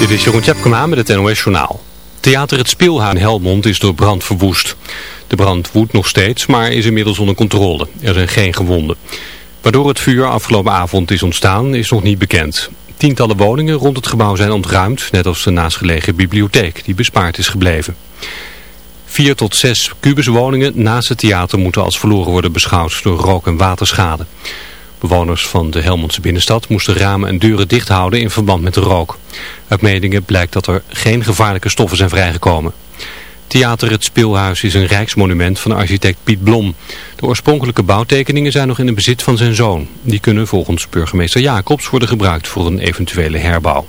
Dit is Jeroen Tjepkema met het NOS Journaal. Theater Het Speelhuis in Helmond is door brand verwoest. De brand woedt nog steeds, maar is inmiddels onder controle. Er zijn geen gewonden. Waardoor het vuur afgelopen avond is ontstaan, is nog niet bekend. Tientallen woningen rond het gebouw zijn ontruimd, net als de naastgelegen bibliotheek, die bespaard is gebleven. Vier tot zes kubuswoningen naast het theater moeten als verloren worden beschouwd door rook- en waterschade. Bewoners van de Helmondse binnenstad moesten ramen en deuren dicht houden in verband met de rook. Uit metingen blijkt dat er geen gevaarlijke stoffen zijn vrijgekomen. Theater Het Speelhuis is een rijksmonument van architect Piet Blom. De oorspronkelijke bouwtekeningen zijn nog in het bezit van zijn zoon. Die kunnen volgens burgemeester Jacobs worden gebruikt voor een eventuele herbouw.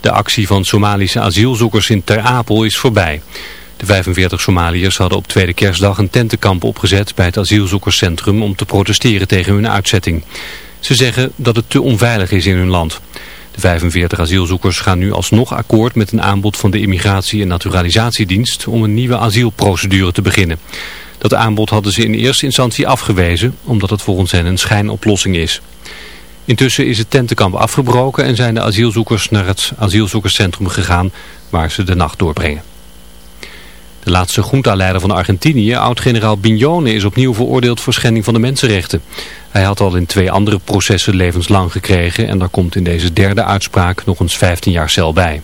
De actie van Somalische asielzoekers in Ter Apel is voorbij. De 45 Somaliërs hadden op tweede kerstdag een tentenkamp opgezet bij het asielzoekerscentrum om te protesteren tegen hun uitzetting. Ze zeggen dat het te onveilig is in hun land. De 45 asielzoekers gaan nu alsnog akkoord met een aanbod van de Immigratie- en Naturalisatiedienst om een nieuwe asielprocedure te beginnen. Dat aanbod hadden ze in eerste instantie afgewezen, omdat het volgens hen een schijnoplossing is. Intussen is het tentenkamp afgebroken en zijn de asielzoekers naar het asielzoekerscentrum gegaan waar ze de nacht doorbrengen. De laatste junta-leider van Argentinië, oud-generaal Bignone, is opnieuw veroordeeld voor schending van de mensenrechten. Hij had al in twee andere processen levenslang gekregen en daar komt in deze derde uitspraak nog eens 15 jaar cel bij.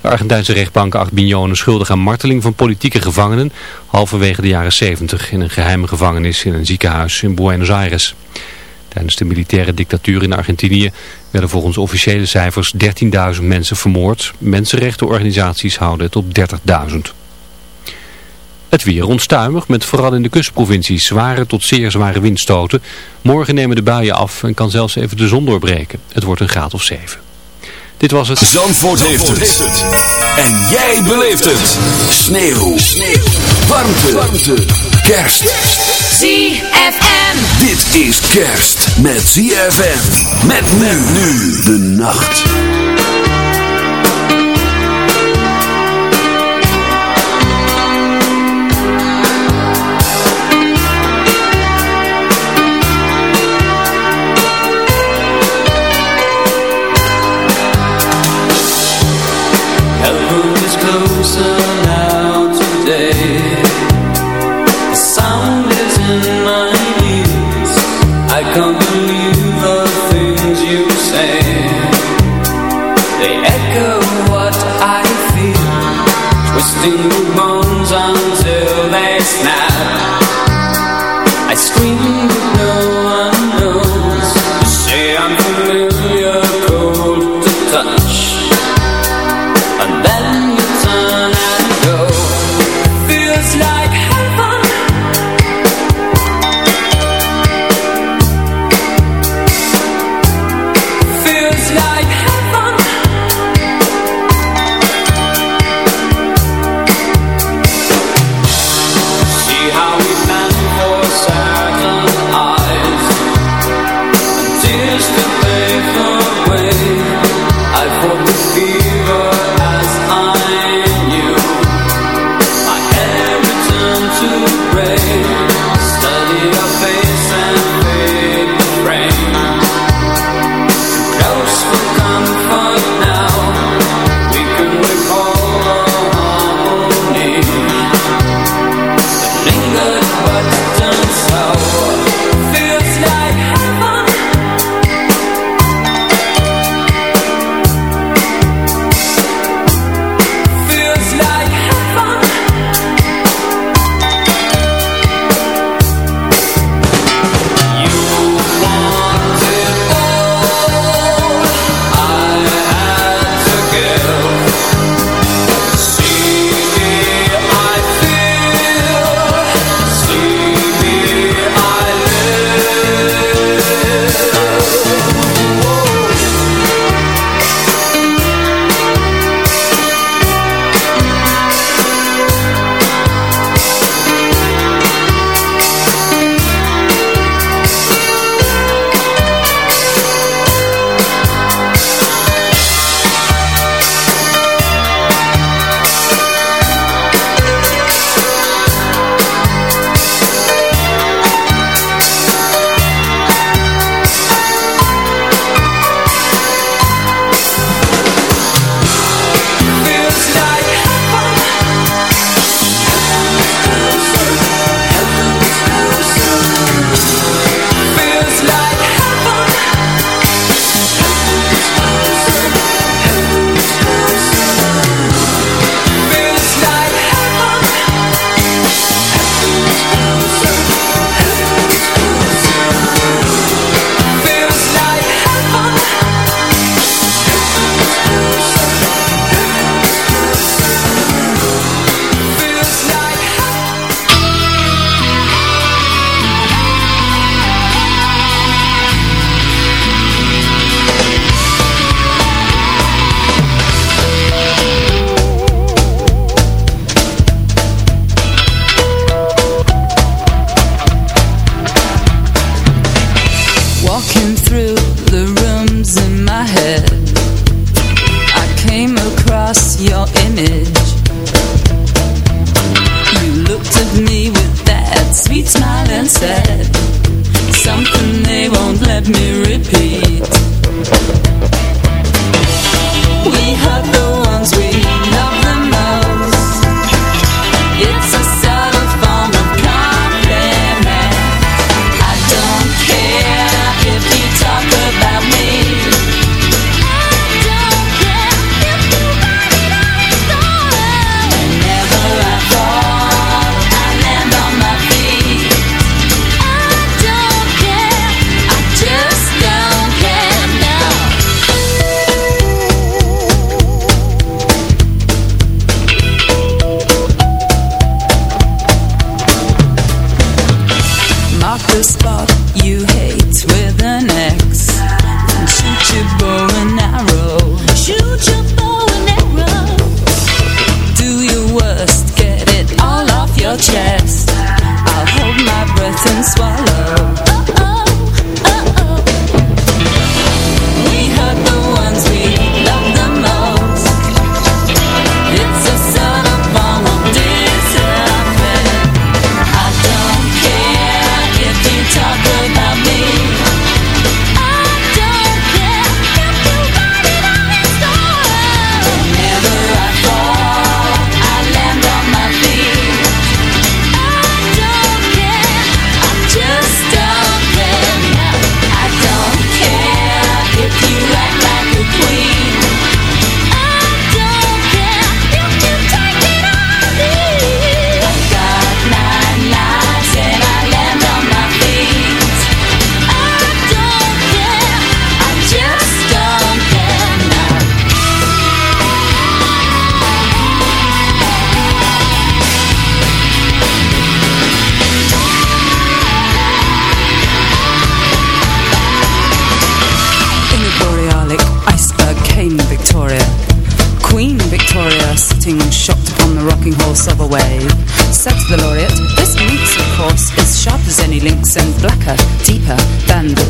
De Argentijnse rechtbank acht Bignone schuldig aan marteling van politieke gevangenen halverwege de jaren 70 in een geheime gevangenis in een ziekenhuis in Buenos Aires. Tijdens de militaire dictatuur in Argentinië werden volgens officiële cijfers 13.000 mensen vermoord. Mensenrechtenorganisaties houden het op 30.000. Het weer onstuimig met vooral in de kustprovincies zware tot zeer zware windstoten. Morgen nemen de buien af en kan zelfs even de zon doorbreken. Het wordt een graad of 7. Dit was het. Zandvoort, heeft, het. En jij beleeft het. Sneeuw. Sneeuw. Warmte. Warmte. Kerst. ZFM. Dit is kerst met ZFM. Met men nu de nacht.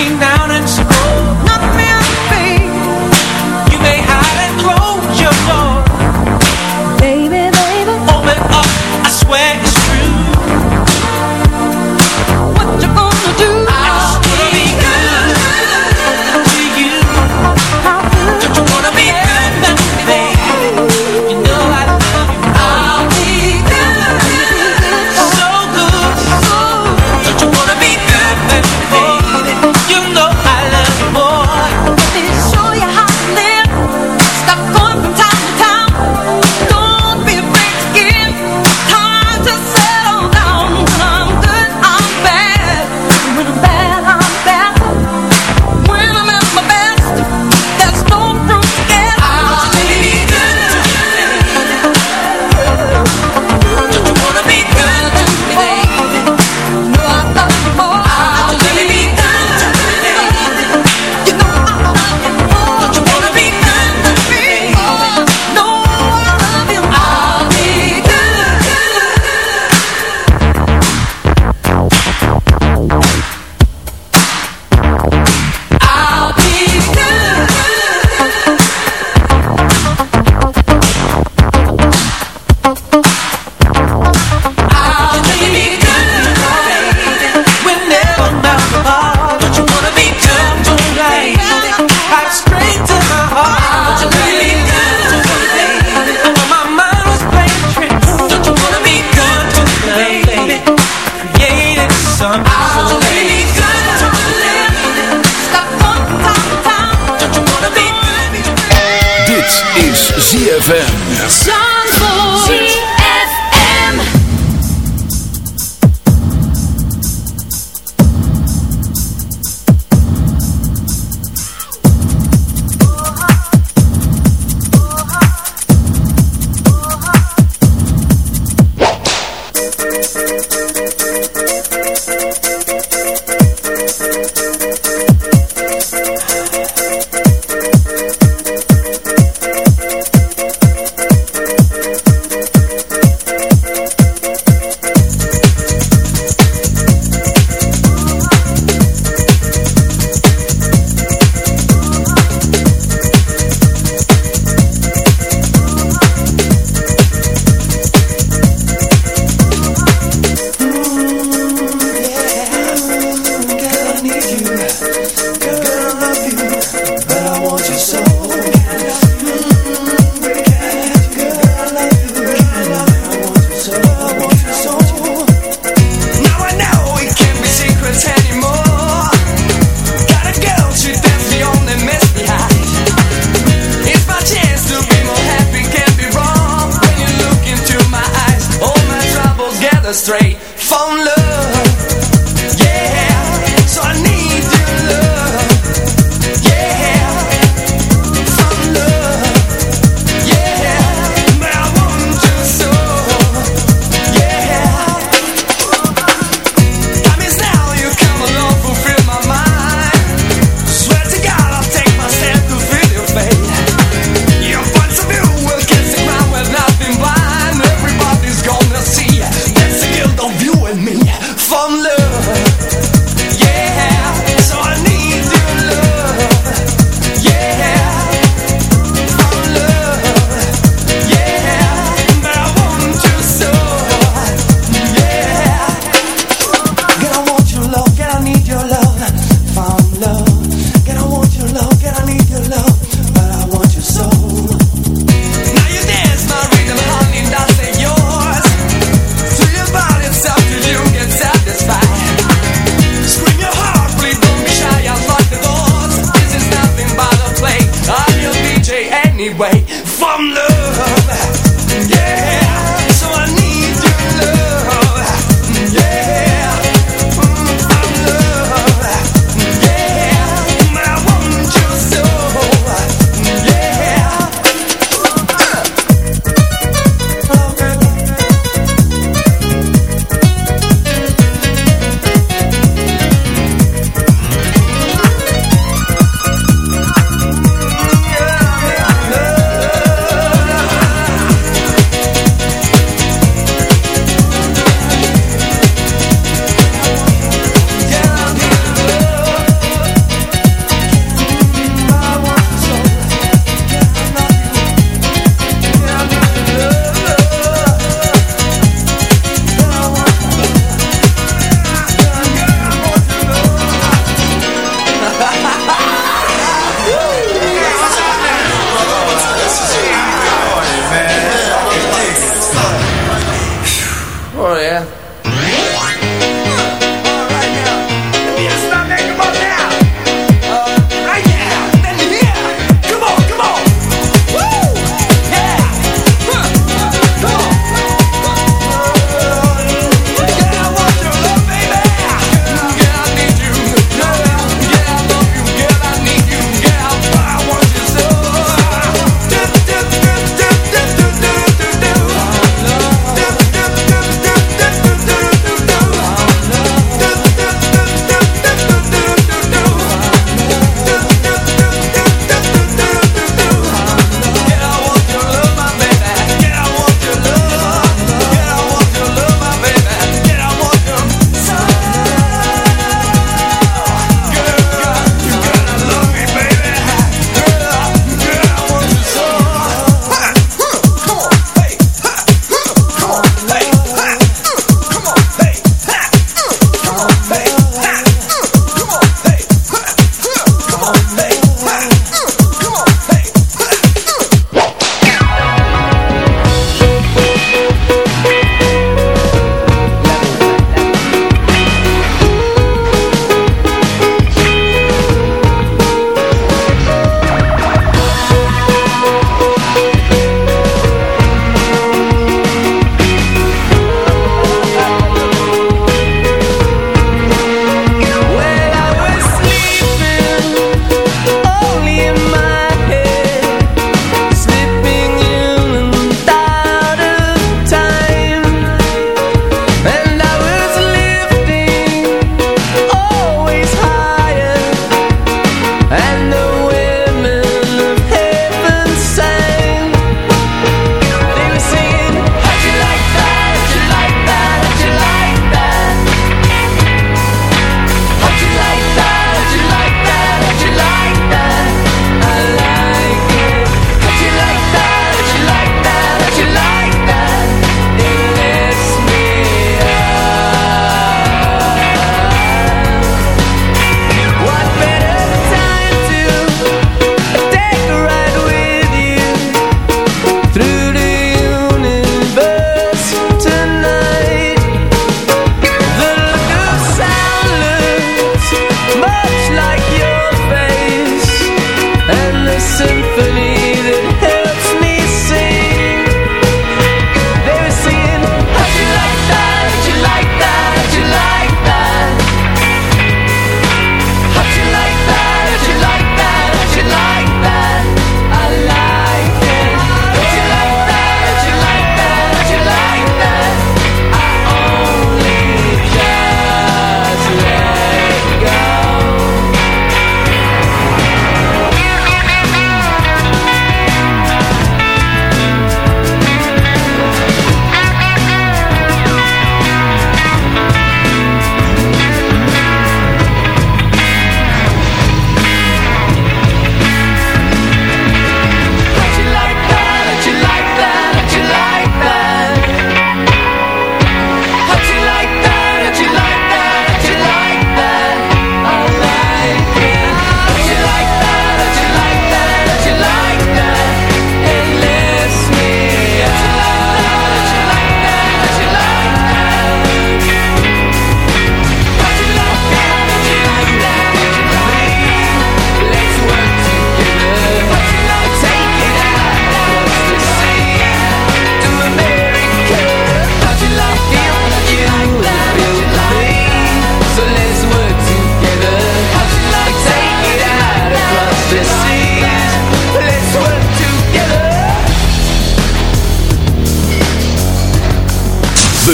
Down. now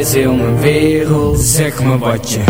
Is heel mijn wereld Zeg me wat je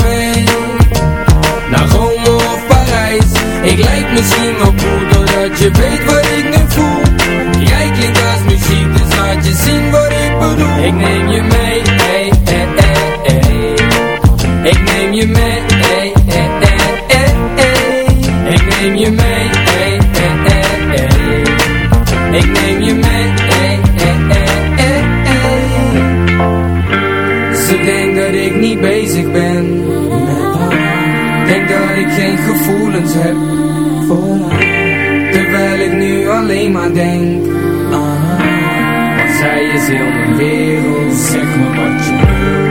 misschien wel cool Doordat je weet wat ik nu voel Jij klinkt als muziek Dus laat je zien wat ik bedoel Ik neem je mee hey, hey, hey, hey. Ik neem je mee hey, hey, hey, hey, hey. Ik neem je mee. Ik denkt dat ik niet bezig ben Denk dat ik geen gevoelens heb voor haar. Terwijl ik nu alleen maar denk aan haar Want zij is heel mijn wereld. Zeg me wat je wil